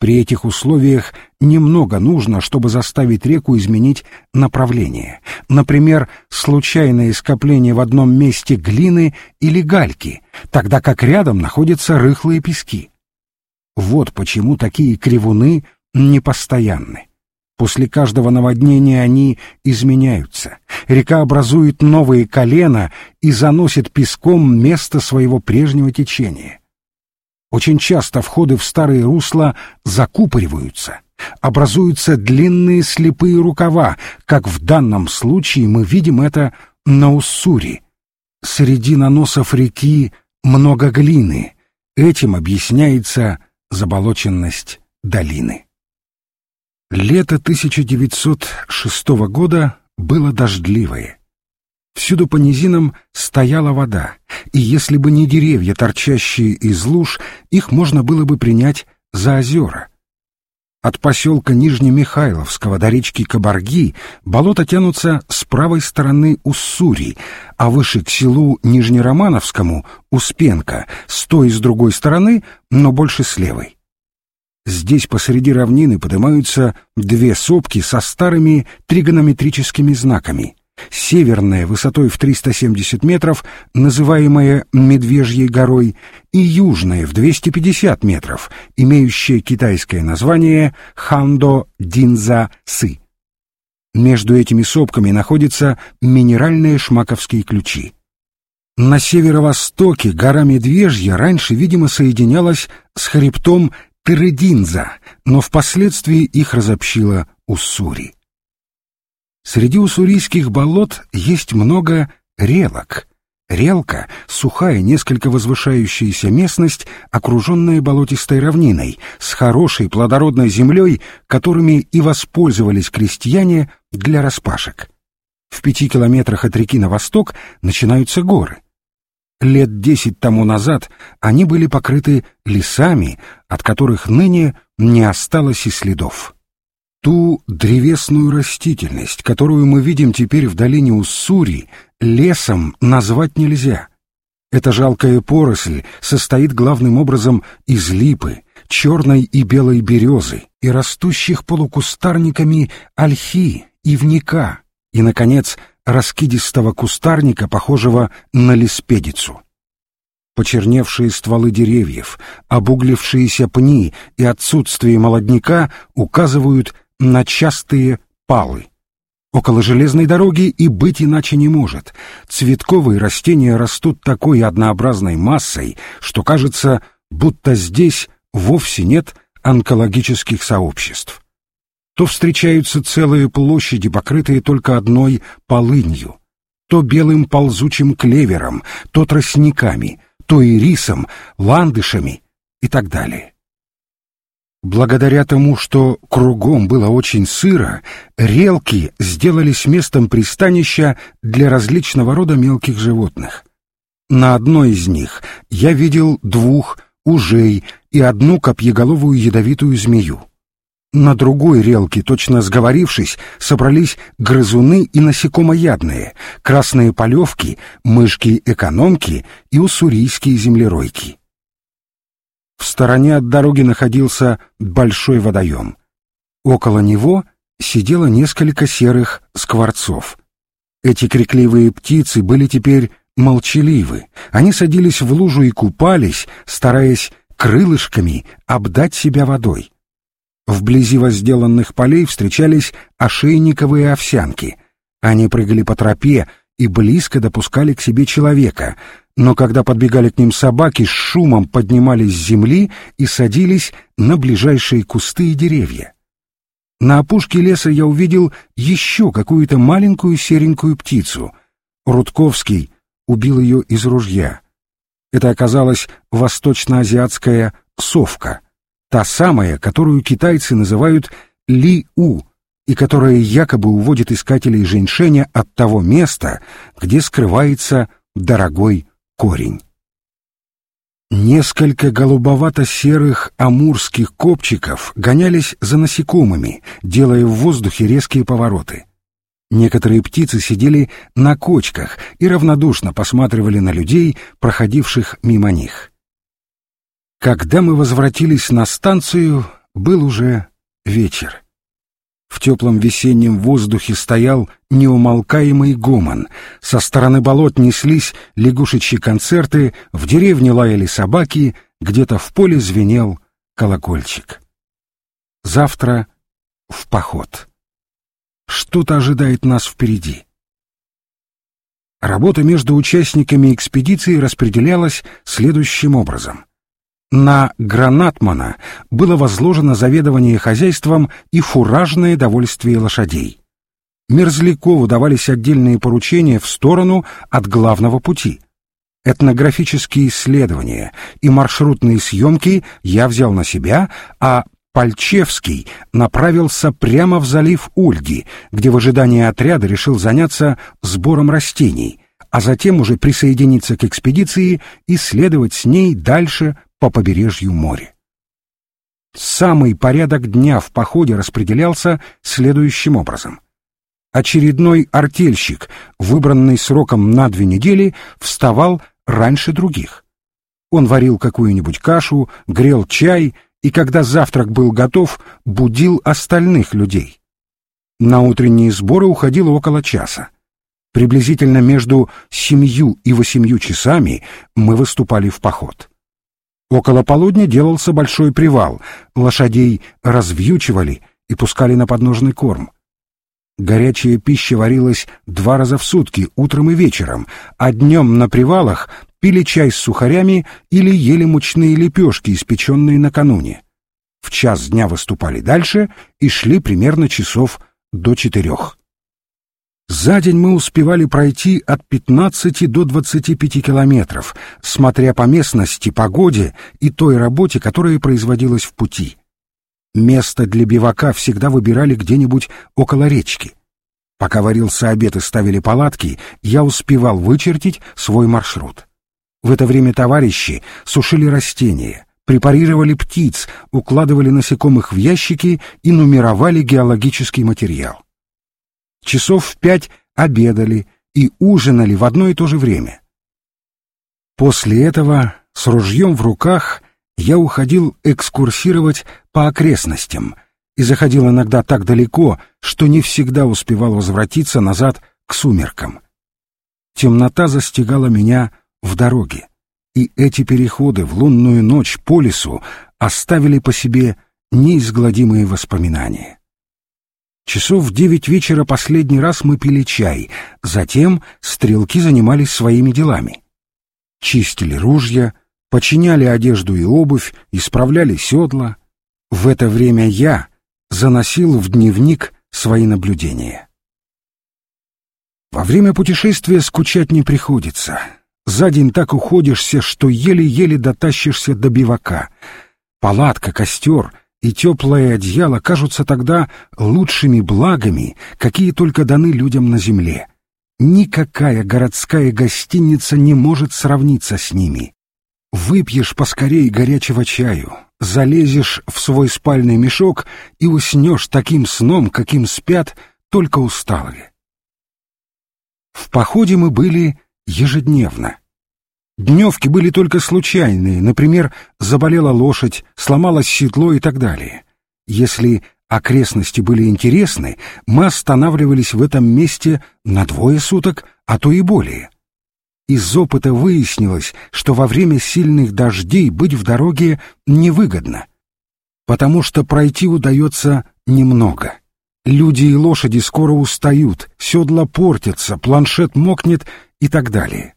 При этих условиях немного нужно, чтобы заставить реку изменить направление. Например, случайное скопление в одном месте глины или гальки, тогда как рядом находятся рыхлые пески. Вот почему такие кривуны непостоянны. После каждого наводнения они изменяются. Река образует новые колена и заносит песком место своего прежнего течения. Очень часто входы в старые русла закупориваются, образуются длинные слепые рукава, как в данном случае мы видим это на Уссури. Среди наносов реки много глины. Этим объясняется заболоченность долины. Лето 1906 года было дождливое. Всюду по низинам стояла вода, и если бы не деревья, торчащие из луж, их можно было бы принять за озера. От поселка Нижнемихайловского до речки Кабарги болота тянутся с правой стороны Уссури, а выше к селу Нижнеромановскому — Успенка, с той и с другой стороны, но больше с левой. Здесь посреди равнины поднимаются две сопки со старыми тригонометрическими знаками — северная высотой в 370 метров, называемая Медвежьей горой, и южная в 250 метров, имеющая китайское название Хандо-Динза-Сы. Между этими сопками находятся минеральные шмаковские ключи. На северо-востоке гора Медвежья раньше, видимо, соединялась с хребтом Терединза, но впоследствии их разобщила Уссури. Среди уссурийских болот есть много релок. Релка — сухая, несколько возвышающаяся местность, окруженная болотистой равниной, с хорошей плодородной землей, которыми и воспользовались крестьяне для распашек. В пяти километрах от реки на восток начинаются горы. Лет десять тому назад они были покрыты лесами, от которых ныне не осталось и следов. Ту древесную растительность, которую мы видим теперь в долине Уссури, лесом назвать нельзя. Эта жалкая поросль состоит главным образом из липы, черной и белой березы и растущих полукустарниками ольхи, ивника и, наконец, раскидистого кустарника, похожего на леспедицу. Почерневшие стволы деревьев, обуглившиеся пни и отсутствие молодняка указывают на частые палы. Около железной дороги и быть иначе не может. Цветковые растения растут такой однообразной массой, что кажется, будто здесь вовсе нет онкологических сообществ. То встречаются целые площади, покрытые только одной полынью, то белым ползучим клевером, то тростниками, то ирисом, ландышами и так далее. Благодаря тому, что кругом было очень сыро, релки сделались местом пристанища для различного рода мелких животных. На одной из них я видел двух ужей и одну копьеголовую ядовитую змею. На другой релке, точно сговорившись, собрались грызуны и насекомоядные, красные полевки, мышки-экономки и уссурийские землеройки. В стороне от дороги находился большой водоем. Около него сидело несколько серых скворцов. Эти крикливые птицы были теперь молчаливы. Они садились в лужу и купались, стараясь крылышками обдать себя водой. Вблизи возделанных полей встречались ошейниковые овсянки. Они прыгали по тропе и близко допускали к себе человека, но когда подбегали к ним собаки, с шумом поднимались с земли и садились на ближайшие кусты и деревья. На опушке леса я увидел еще какую-то маленькую серенькую птицу. Рудковский убил ее из ружья. Это оказалась восточноазиатская совка, та самая, которую китайцы называют ли-у, и которая якобы уводит искателей женьшеня от того места, где скрывается дорогой корень. Несколько голубовато-серых амурских копчиков гонялись за насекомыми, делая в воздухе резкие повороты. Некоторые птицы сидели на кочках и равнодушно посматривали на людей, проходивших мимо них. Когда мы возвратились на станцию, был уже вечер. В теплом весеннем воздухе стоял неумолкаемый гомон. Со стороны болот неслись лягушечьи концерты, в деревне лаяли собаки, где-то в поле звенел колокольчик. Завтра в поход. Что-то ожидает нас впереди. Работа между участниками экспедиции распределялась следующим образом. На Гранатмана было возложено заведование хозяйством и фуражное довольствие лошадей. Мерзлякову давались отдельные поручения в сторону от главного пути. Этнографические исследования и маршрутные съемки я взял на себя, а Пальчевский направился прямо в залив Ульги, где в ожидании отряда решил заняться сбором растений, а затем уже присоединиться к экспедиции и следовать с ней дальше по побережью моря. Самый порядок дня в походе распределялся следующим образом. Очередной артельщик, выбранный сроком на две недели, вставал раньше других. Он варил какую-нибудь кашу, грел чай и, когда завтрак был готов, будил остальных людей. На утренние сборы уходило около часа. Приблизительно между семью и восемью часами мы выступали в поход. Около полудня делался большой привал, лошадей развьючивали и пускали на подножный корм. Горячая пища варилась два раза в сутки, утром и вечером, а днем на привалах пили чай с сухарями или ели мучные лепешки, испеченные накануне. В час дня выступали дальше и шли примерно часов до четырех. За день мы успевали пройти от 15 до 25 километров, смотря по местности, погоде и той работе, которая производилась в пути. Место для бивака всегда выбирали где-нибудь около речки. Пока варился обед и ставили палатки, я успевал вычертить свой маршрут. В это время товарищи сушили растения, препарировали птиц, укладывали насекомых в ящики и нумеровали геологический материал часов в пять обедали и ужинали в одно и то же время. После этого с ружьем в руках я уходил экскурсировать по окрестностям и заходил иногда так далеко, что не всегда успевал возвратиться назад к сумеркам. Темнота застигала меня в дороге, и эти переходы в лунную ночь по лесу оставили по себе неизгладимые воспоминания. Часов в девять вечера последний раз мы пили чай, затем стрелки занимались своими делами. Чистили ружья, починяли одежду и обувь, исправляли седла. В это время я заносил в дневник свои наблюдения. Во время путешествия скучать не приходится. За день так уходишься, что еле-еле дотащишься до бивака. Палатка, костер и теплое одеяло кажутся тогда лучшими благами, какие только даны людям на земле. Никакая городская гостиница не может сравниться с ними. Выпьешь поскорей горячего чаю, залезешь в свой спальный мешок и уснешь таким сном, каким спят только усталые. В походе мы были ежедневно. Дневки были только случайные, например, заболела лошадь, сломалось седло и так далее. Если окрестности были интересны, мы останавливались в этом месте на двое суток, а то и более. Из опыта выяснилось, что во время сильных дождей быть в дороге невыгодно, потому что пройти удается немного. Люди и лошади скоро устают, седла портятся, планшет мокнет и так далее.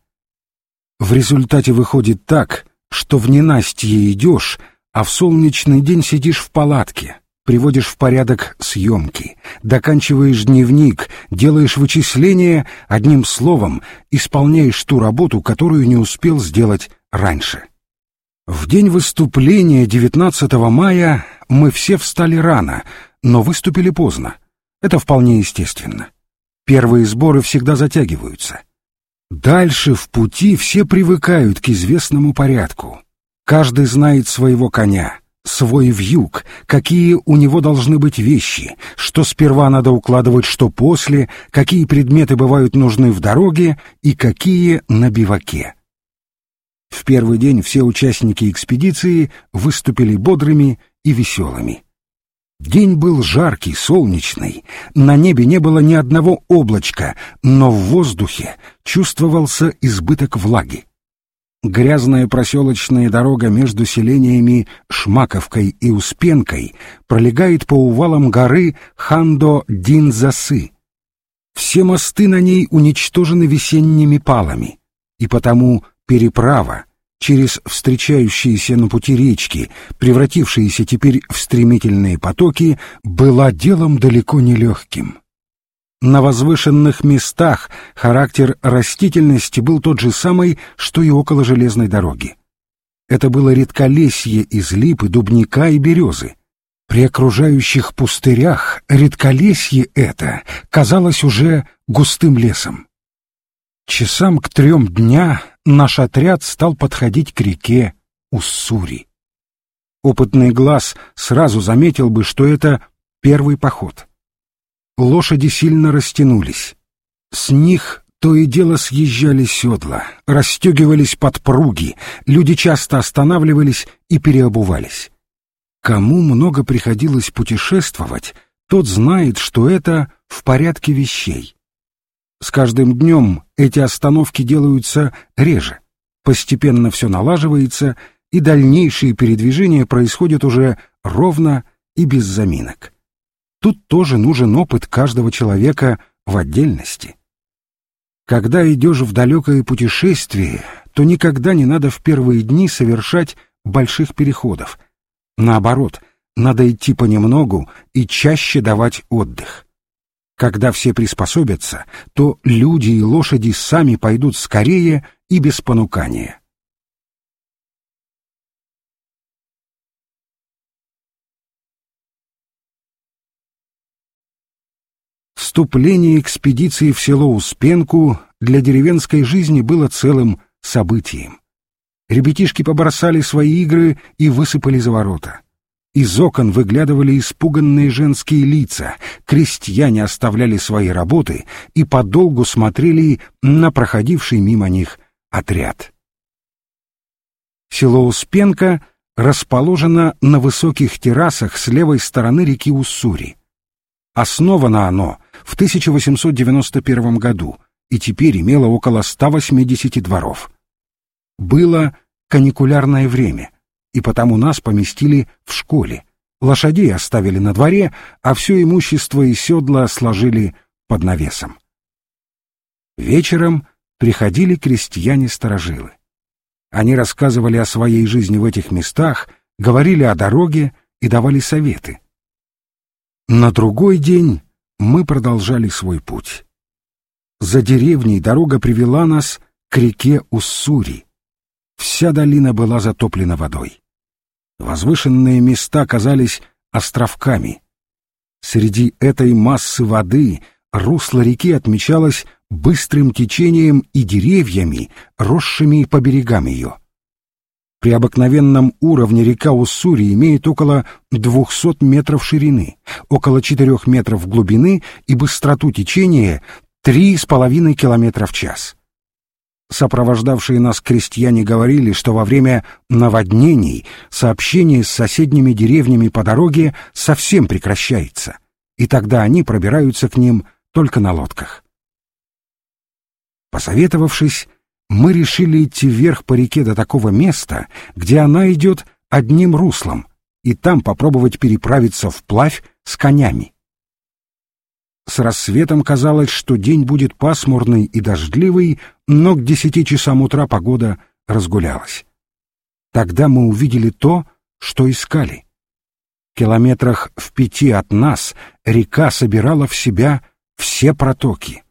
В результате выходит так, что в ненастье идешь, а в солнечный день сидишь в палатке, приводишь в порядок съемки, доканчиваешь дневник, делаешь вычисления, одним словом, исполняешь ту работу, которую не успел сделать раньше. В день выступления 19 мая мы все встали рано, но выступили поздно. Это вполне естественно. Первые сборы всегда затягиваются. Дальше в пути все привыкают к известному порядку. Каждый знает своего коня, свой вьюг, какие у него должны быть вещи, что сперва надо укладывать, что после, какие предметы бывают нужны в дороге и какие на биваке. В первый день все участники экспедиции выступили бодрыми и веселыми. День был жаркий, солнечный, на небе не было ни одного облачка, но в воздухе чувствовался избыток влаги. Грязная проселочная дорога между селениями Шмаковкой и Успенкой пролегает по увалам горы Хандо-Динзасы. Все мосты на ней уничтожены весенними палами, и потому переправа через встречающиеся на пути речки, превратившиеся теперь в стремительные потоки, была делом далеко не легким. На возвышенных местах характер растительности был тот же самый, что и около железной дороги. Это было редколесье из липы, дубника и березы. При окружающих пустырях редколесье это казалось уже густым лесом. Часам к трем дня наш отряд стал подходить к реке Уссури. Опытный глаз сразу заметил бы, что это первый поход. Лошади сильно растянулись. С них то и дело съезжали седла, расстегивались подпруги, люди часто останавливались и переобувались. Кому много приходилось путешествовать, тот знает, что это в порядке вещей. С каждым днем эти остановки делаются реже. Постепенно все налаживается, и дальнейшие передвижения происходят уже ровно и без заминок. Тут тоже нужен опыт каждого человека в отдельности. Когда идешь в далекое путешествие, то никогда не надо в первые дни совершать больших переходов. Наоборот, надо идти понемногу и чаще давать отдых. Когда все приспособятся, то люди и лошади сами пойдут скорее и без понукания. Вступление экспедиции в село Успенку для деревенской жизни было целым событием. Ребятишки побросали свои игры и высыпали за ворота. Из окон выглядывали испуганные женские лица, крестьяне оставляли свои работы и подолгу смотрели на проходивший мимо них отряд. Село Успенка расположено на высоких террасах с левой стороны реки Уссури. Основано оно в 1891 году и теперь имело около 180 дворов. Было каникулярное время и потому нас поместили в школе. Лошадей оставили на дворе, а все имущество и седла сложили под навесом. Вечером приходили крестьяне-старожилы. Они рассказывали о своей жизни в этих местах, говорили о дороге и давали советы. На другой день мы продолжали свой путь. За деревней дорога привела нас к реке Уссури. Вся долина была затоплена водой. Возвышенные места казались островками. Среди этой массы воды русло реки отмечалось быстрым течением и деревьями, росшими по берегам ее. При обыкновенном уровне река Уссури имеет около 200 метров ширины, около 4 метров глубины и быстроту течения 3,5 километра в час. Сопровождавшие нас крестьяне говорили, что во время наводнений сообщение с соседними деревнями по дороге совсем прекращается, и тогда они пробираются к ним только на лодках. Посоветовавшись, мы решили идти вверх по реке до такого места, где она идет одним руслом, и там попробовать переправиться вплавь с конями. С рассветом казалось, что день будет пасмурный и дождливый, но к десяти часам утра погода разгулялась. Тогда мы увидели то, что искали. В километрах в пяти от нас река собирала в себя все протоки.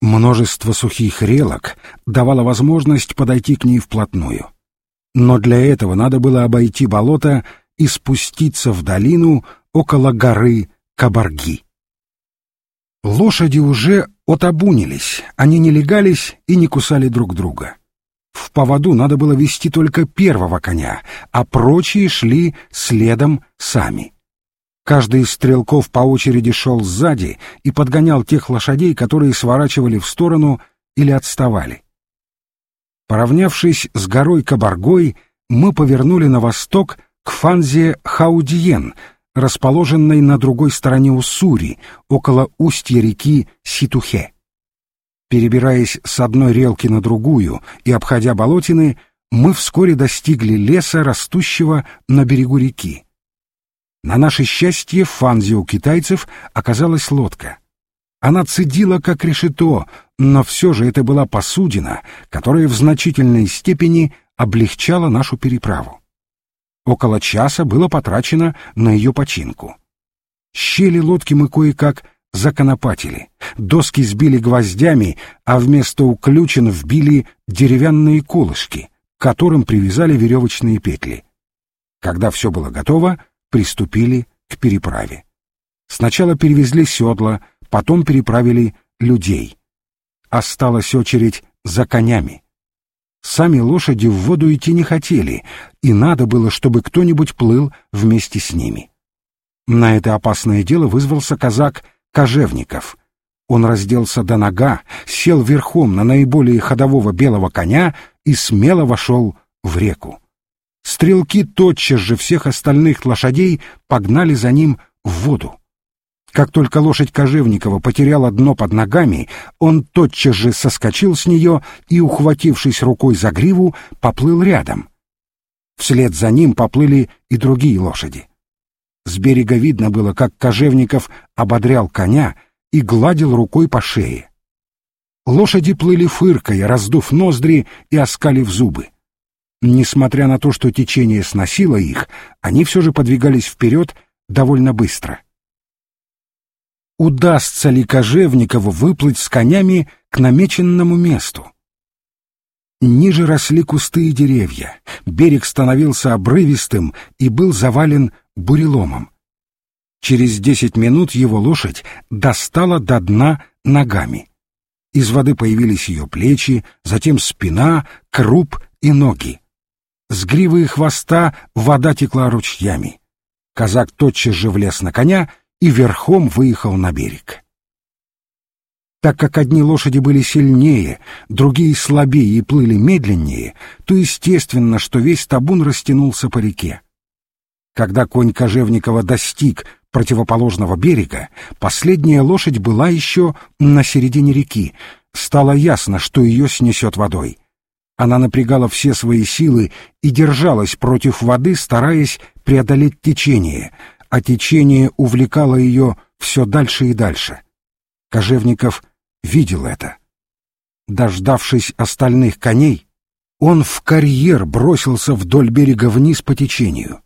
Множество сухих релок давало возможность подойти к ней вплотную. Но для этого надо было обойти болото и спуститься в долину около горы Кабарги. Лошади уже отобунились, они не легались и не кусали друг друга. В поводу надо было вести только первого коня, а прочие шли следом сами. Каждый из стрелков по очереди шел сзади и подгонял тех лошадей, которые сворачивали в сторону или отставали. Поравнявшись с горой Кабаргой, мы повернули на восток к Фанзе Хаудиен, расположенной на другой стороне Уссури, около устья реки Ситухе. Перебираясь с одной релки на другую и обходя болотины, мы вскоре достигли леса, растущего на берегу реки. На наше счастье в Фанзе у китайцев оказалась лодка. Она цедила как решето, но все же это была посудина, которая в значительной степени облегчала нашу переправу. Около часа было потрачено на ее починку. Щели лодки мы кое-как законопатили, доски сбили гвоздями, а вместо уключен вбили деревянные колышки, к которым привязали веревочные петли. Когда все было готово, приступили к переправе. Сначала перевезли седла, потом переправили людей. Осталась очередь за конями. Сами лошади в воду идти не хотели, и надо было, чтобы кто-нибудь плыл вместе с ними. На это опасное дело вызвался казак Кожевников. Он разделся до нога, сел верхом на наиболее ходового белого коня и смело вошел в реку. Стрелки тотчас же всех остальных лошадей погнали за ним в воду. Как только лошадь Кожевникова потеряла дно под ногами, он тотчас же соскочил с нее и, ухватившись рукой за гриву, поплыл рядом. Вслед за ним поплыли и другие лошади. С берега видно было, как Кожевников ободрял коня и гладил рукой по шее. Лошади плыли фыркая, раздув ноздри и оскалив зубы. Несмотря на то, что течение сносило их, они все же подвигались вперед довольно быстро удастся ли Кожевникову выплыть с конями к намеченному месту. Ниже росли кусты и деревья, берег становился обрывистым и был завален буреломом. Через десять минут его лошадь достала до дна ногами. Из воды появились ее плечи, затем спина, круп и ноги. С гривы и хвоста вода текла ручьями. Казак тотчас же влез на коня и верхом выехал на берег. Так как одни лошади были сильнее, другие слабее и плыли медленнее, то естественно, что весь табун растянулся по реке. Когда конь Кожевникова достиг противоположного берега, последняя лошадь была еще на середине реки. Стало ясно, что ее снесет водой. Она напрягала все свои силы и держалась против воды, стараясь преодолеть течение, а течение увлекало ее все дальше и дальше. Кожевников видел это. Дождавшись остальных коней, он в карьер бросился вдоль берега вниз по течению.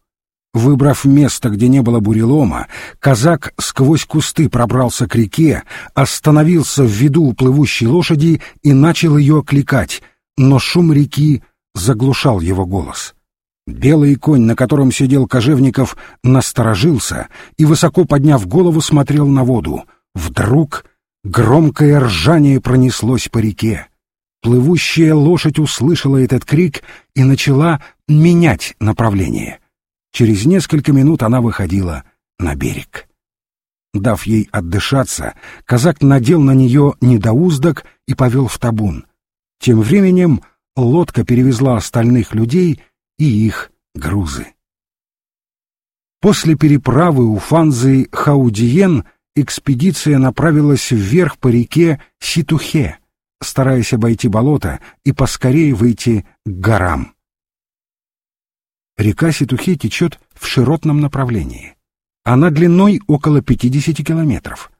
Выбрав место, где не было бурелома, казак сквозь кусты пробрался к реке, остановился в виду у плывущей лошади и начал ее окликать, но шум реки заглушал его голос. Белый конь, на котором сидел Кожевников, насторожился и, высоко подняв голову, смотрел на воду. Вдруг громкое ржание пронеслось по реке. Плывущая лошадь услышала этот крик и начала менять направление. Через несколько минут она выходила на берег. Дав ей отдышаться, казак надел на нее недоуздок и повел в табун. Тем временем лодка перевезла остальных людей и их грузы. После переправы у Фанзы Хаудиен экспедиция направилась вверх по реке Ситухе, стараясь обойти болото и поскорее выйти к горам. Река Ситухе течет в широтном направлении. Она длиной около 50 километров.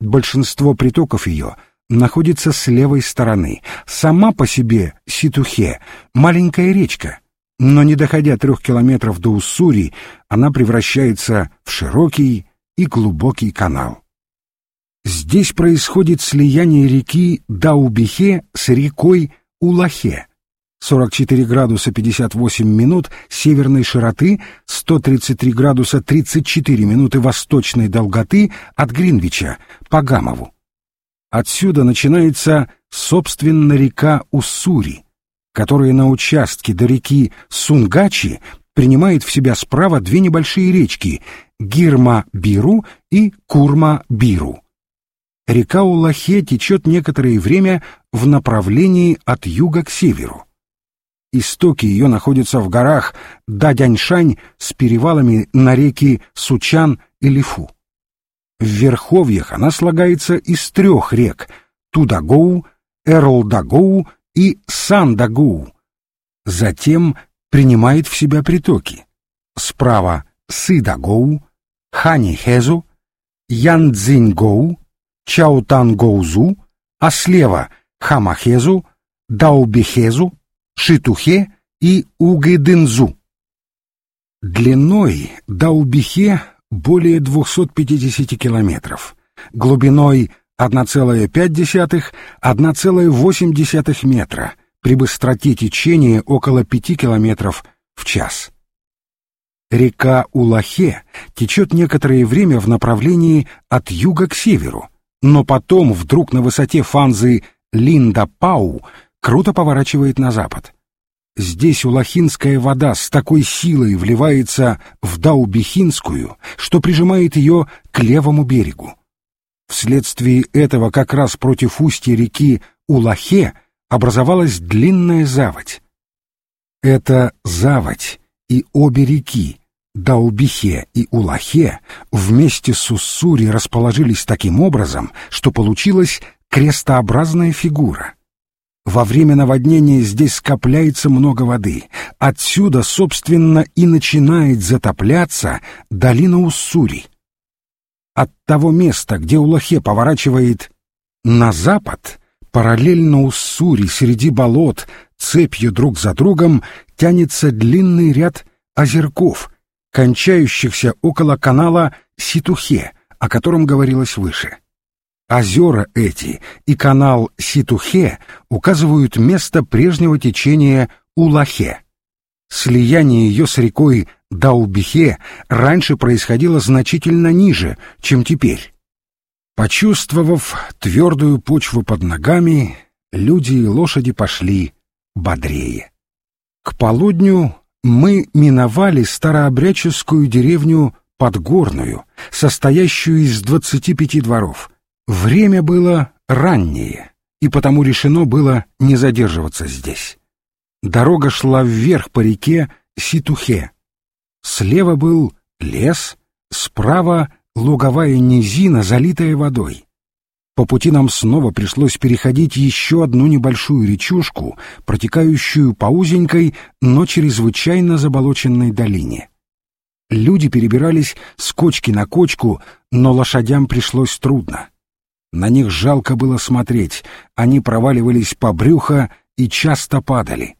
Большинство притоков ее находится с левой стороны. Сама по себе Ситухе — маленькая речка — но не доходя трех километров до Уссури, она превращается в широкий и глубокий канал. Здесь происходит слияние реки Даубихе с рекой Улахе. 44 градуса 58 минут северной широты, 133 градуса 34 минуты восточной долготы от Гринвича по Гамову. Отсюда начинается, собственно, река Уссури, которая на участке до реки Сунгачи принимает в себя справа две небольшие речки Гирма-Биру и Курма-Биру. Река Улахе течет некоторое время в направлении от юга к северу. Истоки ее находятся в горах Дадяньшань с перевалами на реки Сучан и Лифу. В верховьях она слагается из трех рек — Тудагоу, Эрлдагоу и Сандагоу. Затем принимает в себя притоки. Справа — Сыдагоу, Ханихезу, Янцзиньгоу, Чаутангоузу, а слева — Хамахезу, Даубихезу, Шитухе и Угэдынзу. Длиной Даубихе более 250 километров, глубиной 1,5-1,8 метра, при быстроте течения около 5 километров в час. Река Улахе течет некоторое время в направлении от юга к северу, но потом вдруг на высоте фанзы Линда-Пау круто поворачивает на запад. Здесь улахинская вода с такой силой вливается в Даубихинскую, что прижимает ее к левому берегу. Вследствие этого как раз против устья реки Улахе образовалась длинная заводь. Эта заводь и обе реки, Даубихе и Улахе, вместе с Уссури расположились таким образом, что получилась крестообразная фигура. Во время наводнения здесь скопляется много воды. Отсюда, собственно, и начинает затопляться долина Уссури. От того места, где Улахе поворачивает на запад, параллельно Уссури среди болот, цепью друг за другом, тянется длинный ряд озерков, кончающихся около канала Ситухе, о котором говорилось выше. Озера эти и канал Ситухе указывают место прежнего течения Улахе. Слияние ее с рекой Даубихе раньше происходило значительно ниже, чем теперь. Почувствовав твердую почву под ногами, люди и лошади пошли бодрее. К полудню мы миновали старообрядческую деревню Подгорную, состоящую из двадцати пяти дворов — Время было раннее, и потому решено было не задерживаться здесь. Дорога шла вверх по реке Ситухе. Слева был лес, справа луговая низина, залитая водой. По пути нам снова пришлось переходить еще одну небольшую речушку, протекающую по узенькой, но чрезвычайно заболоченной долине. Люди перебирались с кочки на кочку, но лошадям пришлось трудно. На них жалко было смотреть, они проваливались по брюхо и часто падали.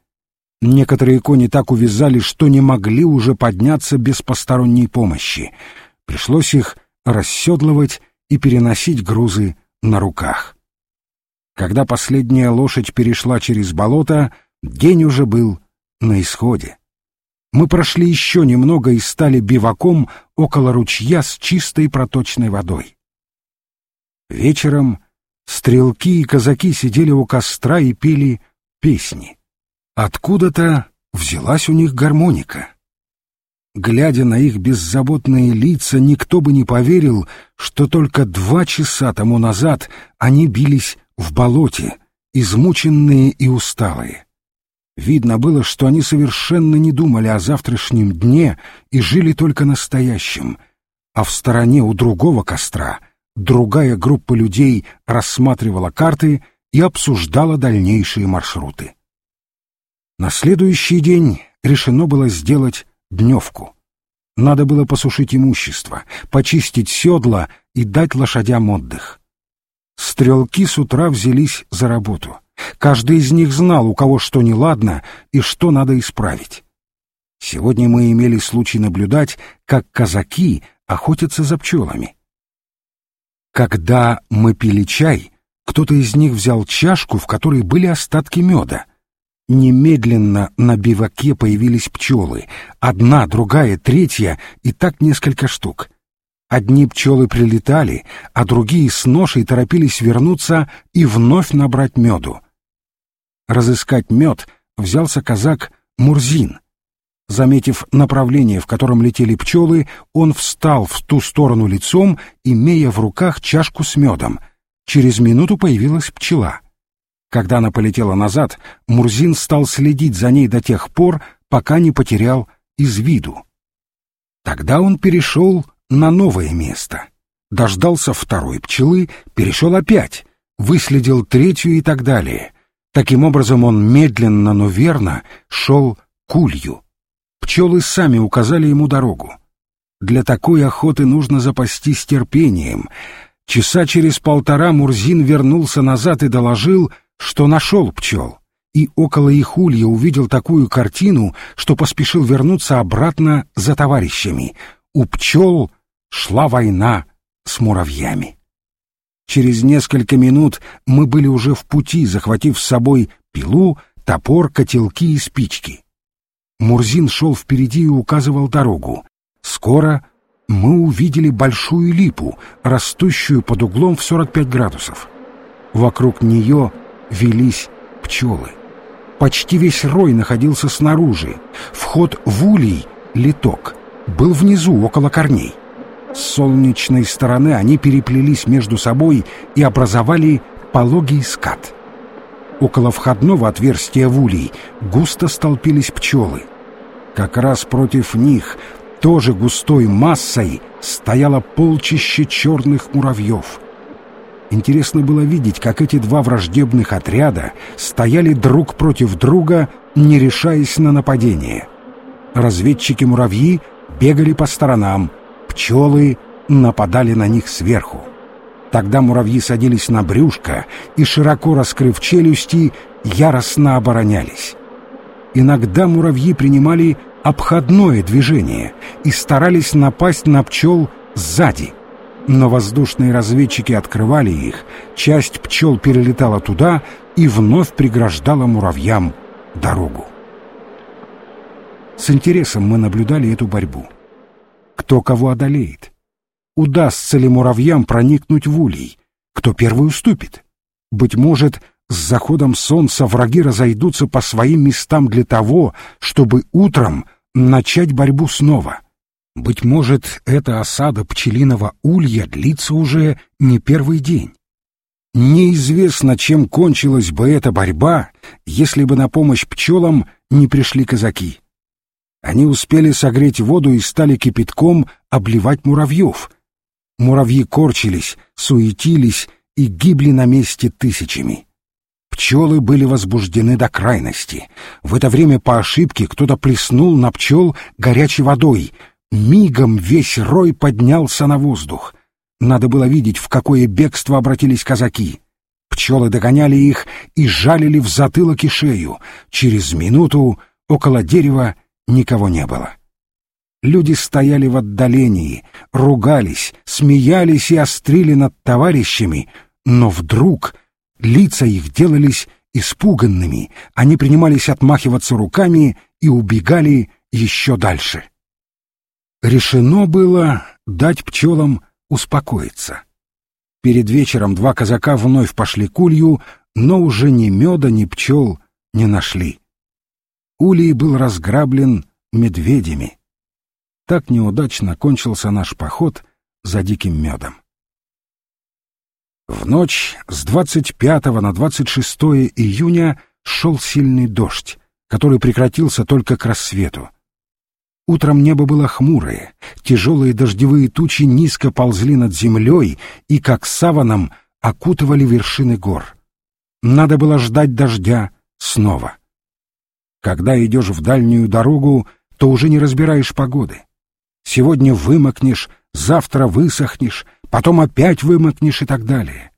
Некоторые кони так увязали, что не могли уже подняться без посторонней помощи. Пришлось их расседлывать и переносить грузы на руках. Когда последняя лошадь перешла через болото, день уже был на исходе. Мы прошли еще немного и стали биваком около ручья с чистой проточной водой. Вечером стрелки и казаки сидели у костра и пели песни. Откуда-то взялась у них гармоника. Глядя на их беззаботные лица, никто бы не поверил, что только два часа тому назад они бились в болоте, измученные и усталые. Видно было, что они совершенно не думали о завтрашнем дне и жили только настоящим, а в стороне у другого костра — другая группа людей рассматривала карты и обсуждала дальнейшие маршруты. На следующий день решено было сделать дневку. Надо было посушить имущество, почистить седла и дать лошадям отдых. Стрелки с утра взялись за работу. Каждый из них знал, у кого что неладно и что надо исправить. Сегодня мы имели случай наблюдать, как казаки охотятся за пчелами. Когда мы пили чай, кто-то из них взял чашку, в которой были остатки меда. Немедленно на биваке появились пчелы. Одна, другая, третья и так несколько штук. Одни пчелы прилетали, а другие с ношей торопились вернуться и вновь набрать меду. Разыскать мед взялся казак Мурзин. Заметив направление, в котором летели пчелы, он встал в ту сторону лицом, имея в руках чашку с медом. Через минуту появилась пчела. Когда она полетела назад, Мурзин стал следить за ней до тех пор, пока не потерял из виду. Тогда он перешел на новое место. Дождался второй пчелы, перешел опять, выследил третью и так далее. Таким образом он медленно, но верно шел к улью. Пчелы сами указали ему дорогу. Для такой охоты нужно запастись терпением. Часа через полтора Мурзин вернулся назад и доложил, что нашел пчел. И около их улья увидел такую картину, что поспешил вернуться обратно за товарищами. У пчел шла война с муравьями. Через несколько минут мы были уже в пути, захватив с собой пилу, топор, котелки и спички. Мурзин шел впереди и указывал дорогу. Скоро мы увидели большую липу, растущую под углом в 45 градусов. Вокруг нее велись пчелы. Почти весь рой находился снаружи. Вход в улей, литок, был внизу, около корней. С солнечной стороны они переплелись между собой и образовали пологий скат. Около входного отверстия в улей густо столпились пчелы. Как раз против них, тоже густой массой, стояло полчище черных муравьев. Интересно было видеть, как эти два враждебных отряда стояли друг против друга, не решаясь на нападение. Разведчики-муравьи бегали по сторонам — Пчелы нападали на них сверху. Тогда муравьи садились на брюшко и, широко раскрыв челюсти, яростно оборонялись. Иногда муравьи принимали обходное движение и старались напасть на пчел сзади. Но воздушные разведчики открывали их, часть пчел перелетала туда и вновь преграждала муравьям дорогу. С интересом мы наблюдали эту борьбу кто кого одолеет. Удастся ли муравьям проникнуть в улей? Кто первый уступит? Быть может, с заходом солнца враги разойдутся по своим местам для того, чтобы утром начать борьбу снова. Быть может, эта осада пчелиного улья длится уже не первый день. Неизвестно, чем кончилась бы эта борьба, если бы на помощь пчелам не пришли казаки. Они успели согреть воду и стали кипятком обливать муравьев. Муравьи корчились, суетились и гибли на месте тысячами. Пчелы были возбуждены до крайности. В это время по ошибке кто-то плеснул на пчел горячей водой. Мигом весь рой поднялся на воздух. Надо было видеть, в какое бегство обратились казаки. Пчелы догоняли их и жалили в затылок и шею. Через минуту около дерева никого не было. Люди стояли в отдалении, ругались, смеялись и острили над товарищами, но вдруг лица их делались испуганными, они принимались отмахиваться руками и убегали еще дальше. Решено было дать пчелам успокоиться. Перед вечером два казака вновь пошли к улью, но уже ни меда, ни пчел не нашли. Улей был разграблен медведями. Так неудачно кончился наш поход за диким медом. В ночь с 25 на 26 июня шел сильный дождь, который прекратился только к рассвету. Утром небо было хмурое, тяжелые дождевые тучи низко ползли над землей и, как саваном, окутывали вершины гор. Надо было ждать дождя снова. Когда идешь в дальнюю дорогу, то уже не разбираешь погоды. Сегодня вымокнешь, завтра высохнешь, потом опять вымокнешь и так далее.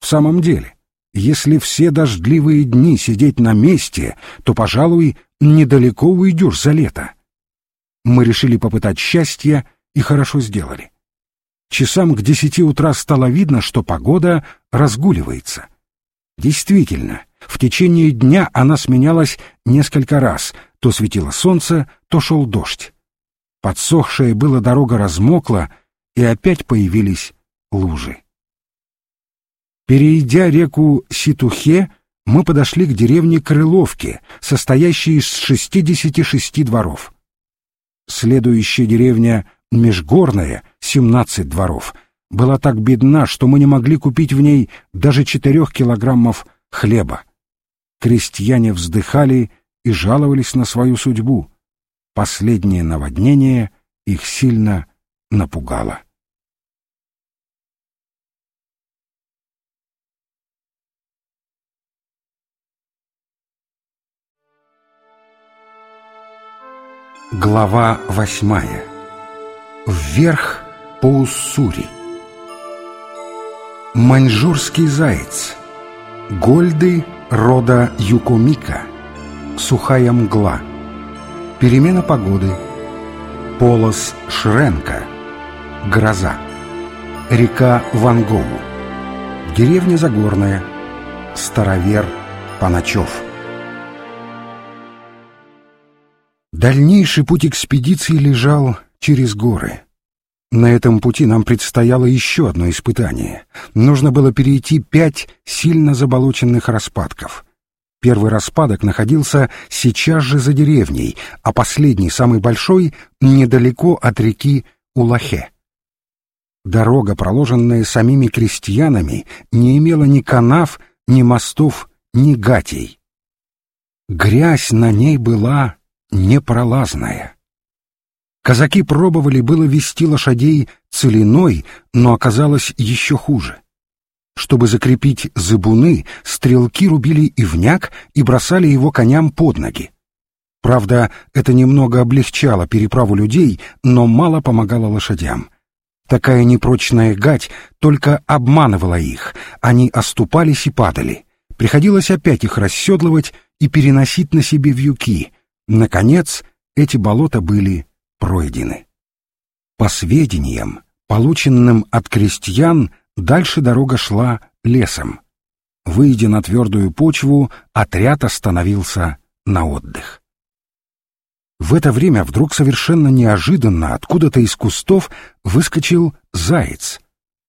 В самом деле, если все дождливые дни сидеть на месте, то, пожалуй, недалеко уйдешь за лето. Мы решили попытать счастье и хорошо сделали. Часам к десяти утра стало видно, что погода разгуливается. Действительно, в течение дня она сменялась несколько раз, то светило солнце, то шел дождь. Подсохшая была дорога размокла, и опять появились лужи. Перейдя реку Ситухе, мы подошли к деревне Крыловки, состоящей из 66 дворов. Следующая деревня Межгорная, 17 дворов, была так бедна, что мы не могли купить в ней даже 4 килограммов хлеба. Крестьяне вздыхали и жаловались на свою судьбу. Последнее наводнение их сильно напугало. Глава восьмая. Вверх по Уссури. Маньчжурский заяц. Гольды рода Юкомика. Сухая мгла. Перемена погоды. Полос Шренка. Гроза. Река Вангоу. Деревня Загорная. Старовер Паначев. Дальнейший путь экспедиции лежал через горы. На этом пути нам предстояло еще одно испытание. Нужно было перейти пять сильно заболоченных распадков. Первый распадок находился сейчас же за деревней, а последний, самый большой, недалеко от реки Улахе. Дорога, проложенная самими крестьянами, не имела ни канав, ни мостов, ни гатей. Грязь на ней была непролазная. Казаки пробовали было вести лошадей целиной, но оказалось еще хуже. Чтобы закрепить зыбуны, стрелки рубили ивняк и бросали его коням под ноги. Правда, это немного облегчало переправу людей, но мало помогало лошадям. Такая непрочная гать только обманывала их, они оступались и падали. Приходилось опять их расседлывать и переносить на себе вьюки. Наконец, эти болота были пройдены. По сведениям, полученным от крестьян, дальше дорога шла лесом. Выйдя на твердую почву, отряд остановился на отдых. В это время вдруг совершенно неожиданно откуда-то из кустов выскочил заяц.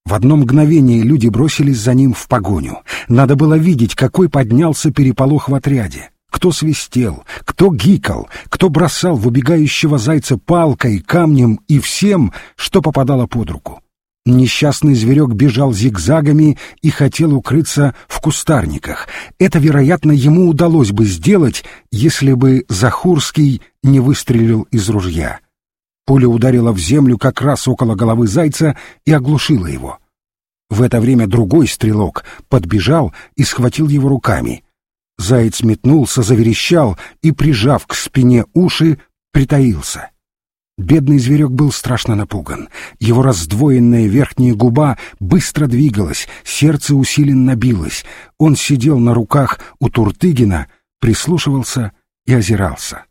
В одно мгновение люди бросились за ним в погоню. Надо было видеть, какой поднялся переполох в отряде кто свистел, кто гикал, кто бросал в убегающего зайца палкой, камнем и всем, что попадало под руку. Несчастный зверек бежал зигзагами и хотел укрыться в кустарниках. Это, вероятно, ему удалось бы сделать, если бы Захурский не выстрелил из ружья. Пуля ударила в землю как раз около головы зайца и оглушила его. В это время другой стрелок подбежал и схватил его руками — Заяц метнулся, заверещал и, прижав к спине уши, притаился. Бедный зверек был страшно напуган. Его раздвоенная верхняя губа быстро двигалась, сердце усиленно билось. Он сидел на руках у Туртыгина, прислушивался и озирался.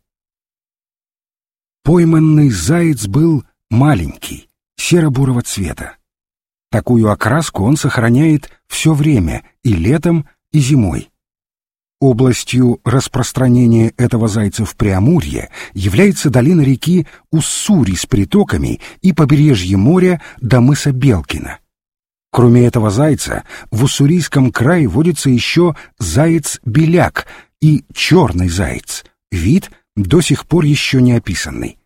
Пойманный заяц был маленький, серо-бурого цвета. Такую окраску он сохраняет все время, и летом, и зимой. Областью распространения этого зайца в Преамурье является долина реки Уссури с притоками и побережье моря до мыса Белкина. Кроме этого зайца, в Уссурийском крае водится еще заяц-беляк и черный заяц, вид до сих пор еще не описанный.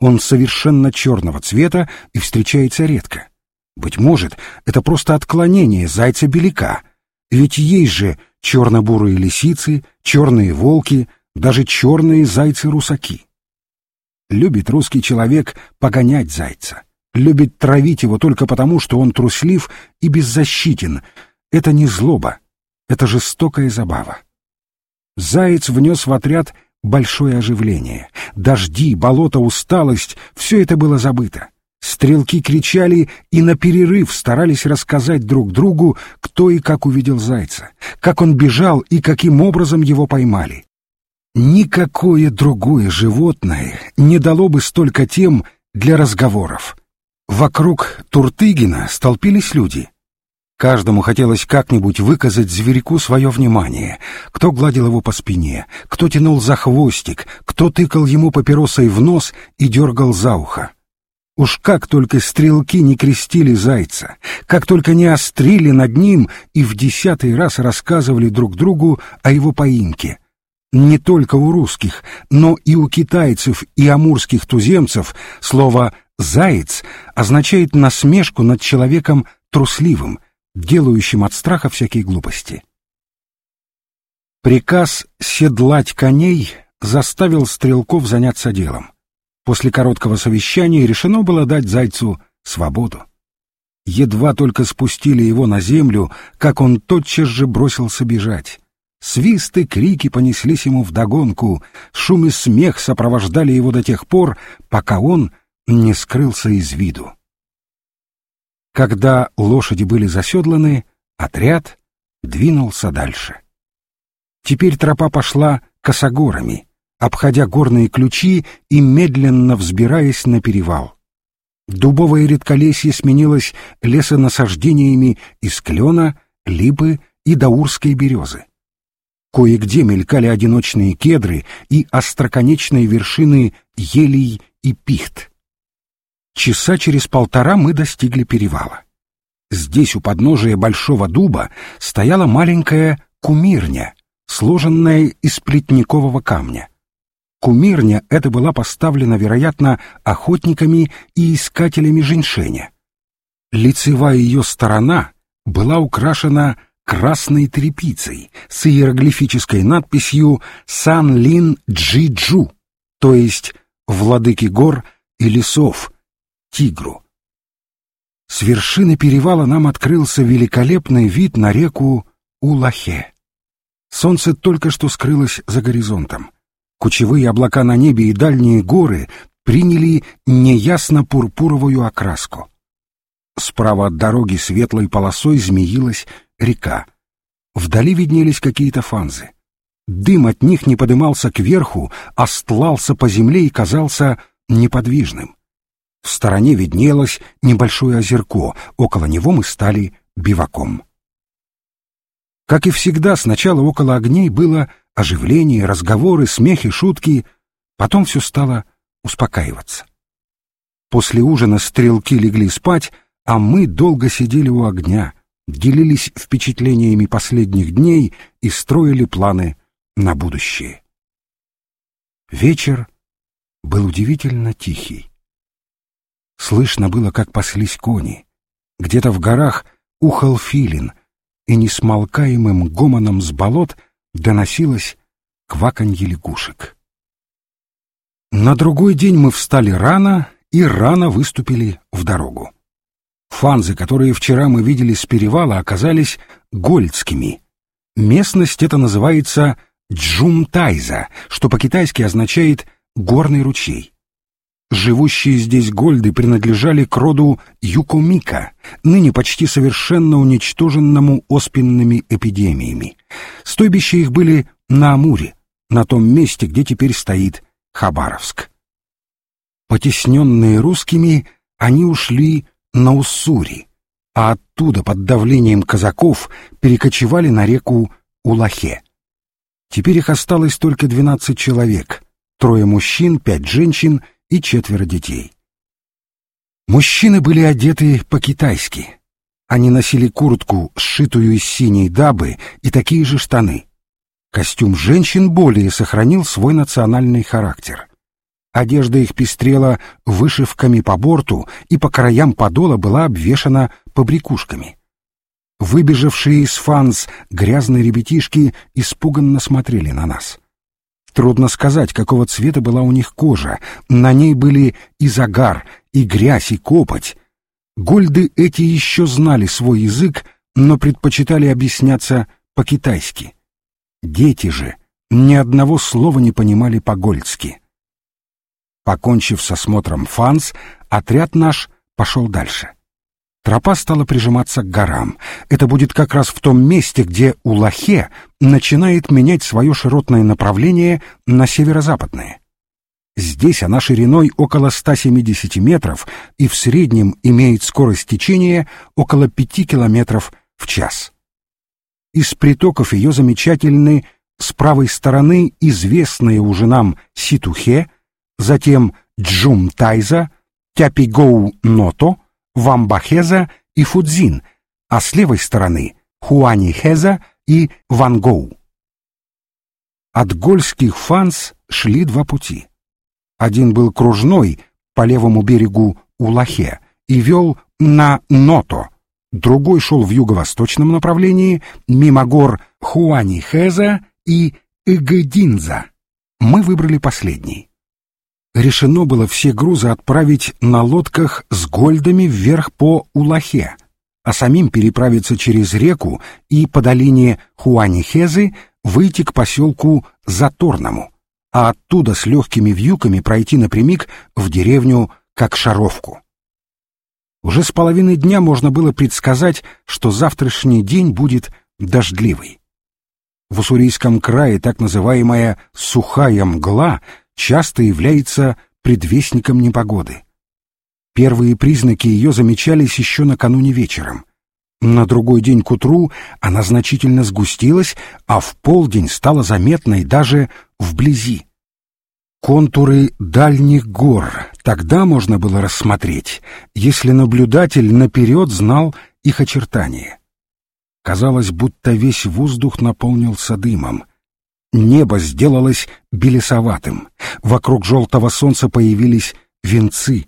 Он совершенно черного цвета и встречается редко. Быть может, это просто отклонение зайца-беляка, ведь есть же черно-бурые лисицы, черные волки, даже черные зайцы-русаки. Любит русский человек погонять зайца, любит травить его только потому, что он труслив и беззащитен. Это не злоба, это жестокая забава. Заяц внес в отряд большое оживление. Дожди, болото, усталость — все это было забыто. Стрелки кричали и на перерыв старались рассказать друг другу, кто и как увидел зайца, как он бежал и каким образом его поймали. Никакое другое животное не дало бы столько тем для разговоров. Вокруг Туртыгина столпились люди. Каждому хотелось как-нибудь выказать зверьку свое внимание. Кто гладил его по спине, кто тянул за хвостик, кто тыкал ему папиросой в нос и дергал за ухо. Уж как только стрелки не крестили зайца, как только не острили над ним и в десятый раз рассказывали друг другу о его поимке. Не только у русских, но и у китайцев и амурских туземцев слово «заяц» означает насмешку над человеком трусливым, делающим от страха всякие глупости. Приказ седлать коней заставил стрелков заняться делом. После короткого совещания решено было дать зайцу свободу. Едва только спустили его на землю, как он тотчас же бросился бежать. Свисты, крики понеслись ему вдогонку, шум и смех сопровождали его до тех пор, пока он не скрылся из виду. Когда лошади были заседланы, отряд двинулся дальше. Теперь тропа пошла косогорами, обходя горные ключи и медленно взбираясь на перевал. Дубовое редколесье сменилось лесонасаждениями из клена, липы и даурской березы. Кое-где мелькали одиночные кедры и остроконечные вершины елей и пихт. Часа через полтора мы достигли перевала. Здесь у подножия большого дуба стояла маленькая кумирня, сложенная из плетникового камня. Кумирня эта была поставлена, вероятно, охотниками и искателями женьшеня. Лицевая ее сторона была украшена красной тряпицей с иероглифической надписью «Сан Лин Джи-Джу», то есть «Владыки гор и лесов», «Тигру». С вершины перевала нам открылся великолепный вид на реку Улахе. Солнце только что скрылось за горизонтом. Кучевые облака на небе и дальние горы приняли неясно пурпуровую окраску. Справа от дороги светлой полосой змеилась река. Вдали виднелись какие-то фанзы. Дым от них не подымался кверху, а стлался по земле и казался неподвижным. В стороне виднелось небольшое озерко, около него мы стали биваком. Как и всегда, сначала около огней было оживление, разговоры, смехи, шутки, потом все стало успокаиваться. После ужина стрелки легли спать, а мы долго сидели у огня, делились впечатлениями последних дней и строили планы на будущее. Вечер был удивительно тихий. Слышно было, как паслись кони. Где-то в горах ухал филин, и несмолкаемым гомоном с болот доносилось кваканье лягушек. На другой день мы встали рано и рано выступили в дорогу. Фанзы, которые вчера мы видели с перевала, оказались гольдскими. Местность эта называется Джумтайза, что по-китайски означает «горный ручей». Живущие здесь гольды принадлежали к роду Юкомика, ныне почти совершенно уничтоженному оспенными эпидемиями. Стойбища их были на Амуре, на том месте, где теперь стоит Хабаровск. Потесненные русскими, они ушли на Уссури, а оттуда под давлением казаков перекочевали на реку Улахе. Теперь их осталось только двенадцать человек, трое мужчин, пять женщин и четверо детей. Мужчины были одеты по-китайски. Они носили куртку, сшитую из синей дабы, и такие же штаны. Костюм женщин более сохранил свой национальный характер. Одежда их пестрела вышивками по борту и по краям подола была обвешана побрякушками. Выбежавшие из фанс грязные ребятишки испуганно смотрели на нас. Трудно сказать, какого цвета была у них кожа. На ней были и загар, и грязь, и копоть. Гольды эти еще знали свой язык, но предпочитали объясняться по-китайски. Дети же ни одного слова не понимали по-гольдски. Покончив с осмотром фанс, отряд наш пошел дальше. Тропа стала прижиматься к горам. Это будет как раз в том месте, где Улахе начинает менять свое широтное направление на северо-западное. Здесь она шириной около 170 метров и в среднем имеет скорость течения около 5 километров в час. Из притоков ее замечательны с правой стороны известные уже нам Ситухе, затем Джум-Тайза, Тяпигоу-Ното, Вамбахеза и Фудзин, а с левой стороны Хуани-Хеза и Вангоу. От гольских фанс шли два пути. Один был кружной по левому берегу Улахе и вел на Ното, другой шел в юго-восточном направлении мимо гор Хуани-Хеза и Игединза. Мы выбрали последний. Решено было все грузы отправить на лодках с гольдами вверх по Улахе, а самим переправиться через реку и по долине Хуанихезы выйти к поселку Заторному, а оттуда с легкими вьюками пройти напрямик в деревню Кокшаровку. Уже с половины дня можно было предсказать, что завтрашний день будет дождливый. В Уссурийском крае так называемая «сухая мгла» часто является предвестником непогоды. Первые признаки ее замечались еще накануне вечером. На другой день к утру она значительно сгустилась, а в полдень стала заметной даже вблизи. Контуры дальних гор тогда можно было рассмотреть, если наблюдатель наперед знал их очертания. Казалось, будто весь воздух наполнился дымом. Небо сделалось белесоватым, вокруг желтого солнца появились венцы.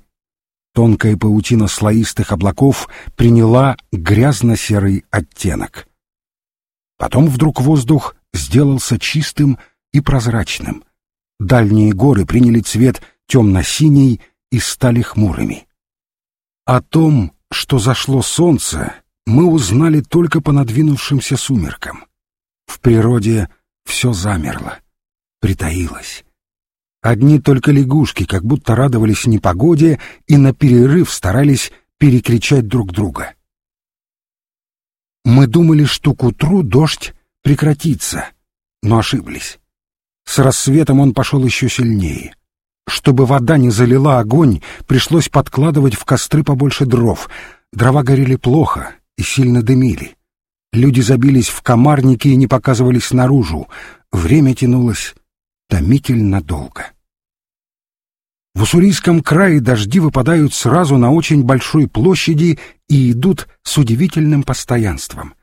Тонкая паутина слоистых облаков приняла грязно-серый оттенок. Потом вдруг воздух сделался чистым и прозрачным. Дальние горы приняли цвет темно-синий и стали хмурыми. О том, что зашло солнце, мы узнали только по надвинувшимся сумеркам. В природе все замерло, притаилось. Одни только лягушки как будто радовались непогоде и на перерыв старались перекричать друг друга. Мы думали, что к утру дождь прекратится, но ошиблись. С рассветом он пошел еще сильнее. Чтобы вода не залила огонь, пришлось подкладывать в костры побольше дров. Дрова горели плохо и сильно дымили. Люди забились в комарники и не показывались наружу. Время тянулось томительно долго. В Уссурийском крае дожди выпадают сразу на очень большой площади и идут с удивительным постоянством.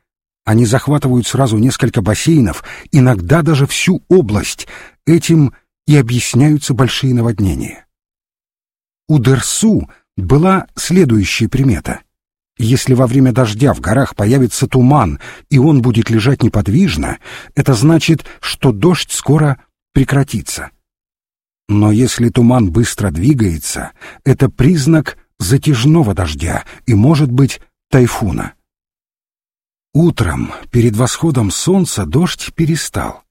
Они захватывают сразу несколько бассейнов, иногда даже всю область. Этим и объясняются большие наводнения. У Дерсу была следующая примета. Если во время дождя в горах появится туман, и он будет лежать неподвижно, это значит, что дождь скоро прекратится. Но если туман быстро двигается, это признак затяжного дождя и, может быть, тайфуна. Утром, перед восходом солнца, дождь перестал.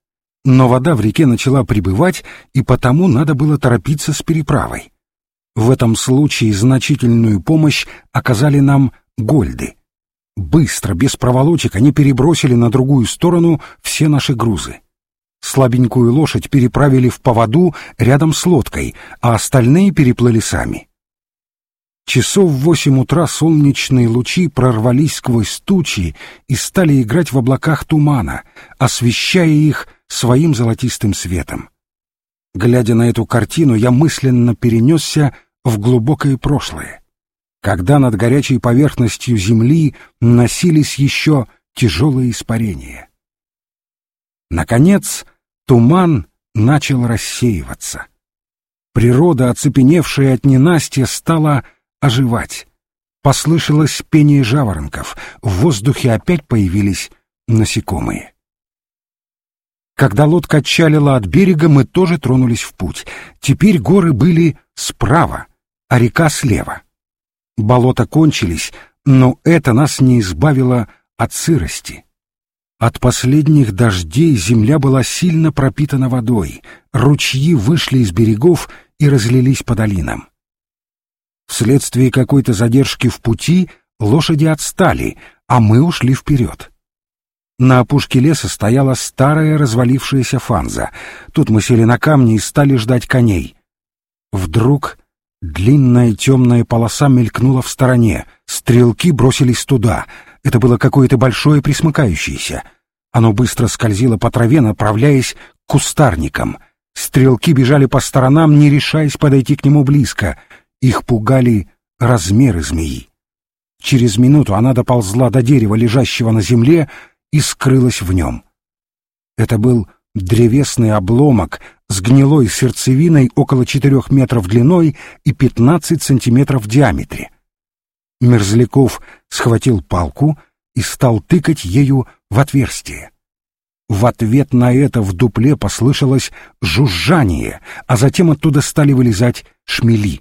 Но вода в реке начала прибывать, и потому надо было торопиться с переправой. В этом случае значительную помощь оказали нам гольды. Быстро, без проволочек, они перебросили на другую сторону все наши грузы. Слабенькую лошадь переправили в поводу рядом с лодкой, а остальные переплыли сами. Часов в восемь утра солнечные лучи прорвались сквозь тучи и стали играть в облаках тумана, освещая их своим золотистым светом. Глядя на эту картину, я мысленно перенесся в глубокое прошлое, когда над горячей поверхностью земли носились еще тяжелые испарения. Наконец, туман начал рассеиваться. Природа, оцепеневшая от ненастья, стала оживать. Послышалось пение жаворонков, в воздухе опять появились насекомые. Когда лодка отчалила от берега, мы тоже тронулись в путь. Теперь горы были справа, а река слева. Болота кончились, но это нас не избавило от сырости. От последних дождей земля была сильно пропитана водой, ручьи вышли из берегов и разлились по долинам. Вследствие какой-то задержки в пути лошади отстали, а мы ушли вперед. На опушке леса стояла старая развалившаяся фанза. Тут мы сели на камни и стали ждать коней. Вдруг длинная темная полоса мелькнула в стороне, стрелки бросились туда — это было какое-то большое присмыкающееся. Оно быстро скользило по траве, направляясь к кустарникам. Стрелки бежали по сторонам, не решаясь подойти к нему близко. Их пугали размеры змеи. Через минуту она доползла до дерева, лежащего на земле, и скрылась в нем. Это был древесный обломок с гнилой сердцевиной около четырех метров длиной и пятнадцать сантиметров в диаметре. Мерзляков схватил палку и стал тыкать ею в отверстие. В ответ на это в дупле послышалось жужжание, а затем оттуда стали вылезать шмели.